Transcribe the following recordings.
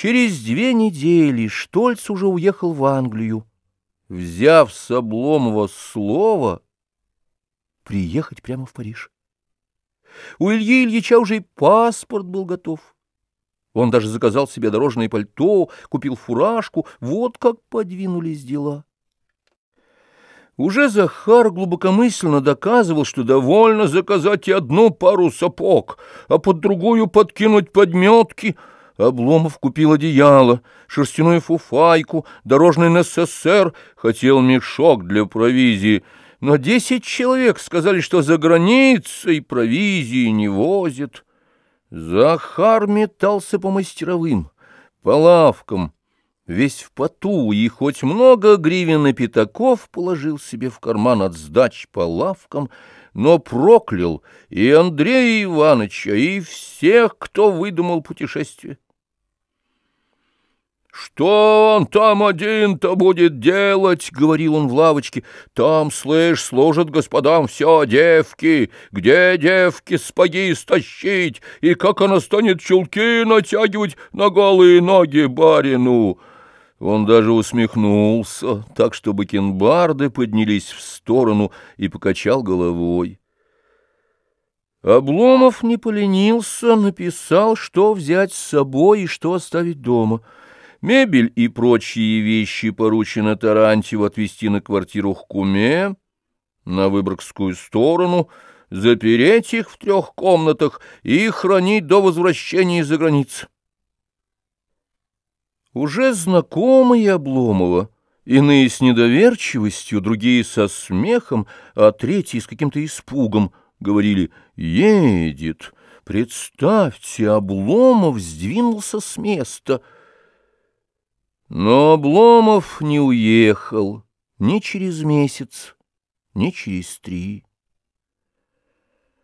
Через две недели Штольц уже уехал в Англию, взяв с Обломова слово приехать прямо в Париж. У Ильи Ильича уже и паспорт был готов. Он даже заказал себе дорожное пальто, купил фуражку. Вот как подвинулись дела. Уже Захар глубокомысленно доказывал, что довольно заказать и одну пару сапог, а под другую подкинуть подметки. Обломов купил одеяло, шерстяную фуфайку, дорожный НССР, хотел мешок для провизии. Но десять человек сказали, что за границей провизии не возят. Захар метался по мастеровым, по лавкам, весь в поту, и хоть много гривен и пятаков положил себе в карман от сдач по лавкам, но проклял и Андрея Ивановича, и всех, кто выдумал путешествие. «Что он там один-то будет делать?» — говорил он в лавочке. «Там, слышь, служат господам все девки. Где девки спаги стащить? И как она станет чулки натягивать на голые ноги барину?» Он даже усмехнулся, так что бакенбарды поднялись в сторону и покачал головой. Обломов не поленился, написал, что взять с собой и что оставить дома. Мебель и прочие вещи поручено Тарантьеву отвезти на квартиру к куме, на Выборгскую сторону, запереть их в трех комнатах и хранить до возвращения из-за границы. Уже знакомые Обломова, иные с недоверчивостью, другие со смехом, а третьи с каким-то испугом, говорили «Едет! Представьте, Обломов сдвинулся с места!» Но Обломов не уехал ни через месяц, ни через три.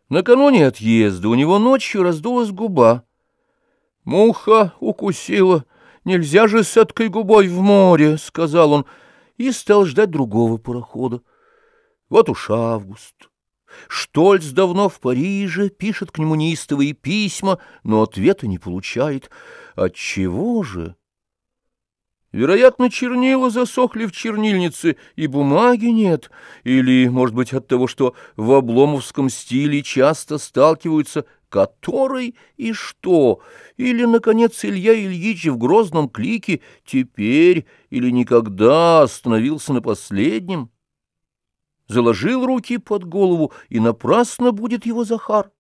Накануне отъезда у него ночью раздулась губа. Муха укусила — Нельзя же с эткой губой в море, — сказал он, и стал ждать другого парохода. Вот уж август. Штольц давно в Париже, пишет к нему неистовые письма, но ответа не получает. Отчего же? Вероятно, чернила засохли в чернильнице, и бумаги нет. Или, может быть, от того, что в обломовском стиле часто сталкиваются который и что, или, наконец, Илья Ильич в грозном клике теперь или никогда остановился на последнем, заложил руки под голову, и напрасно будет его Захар.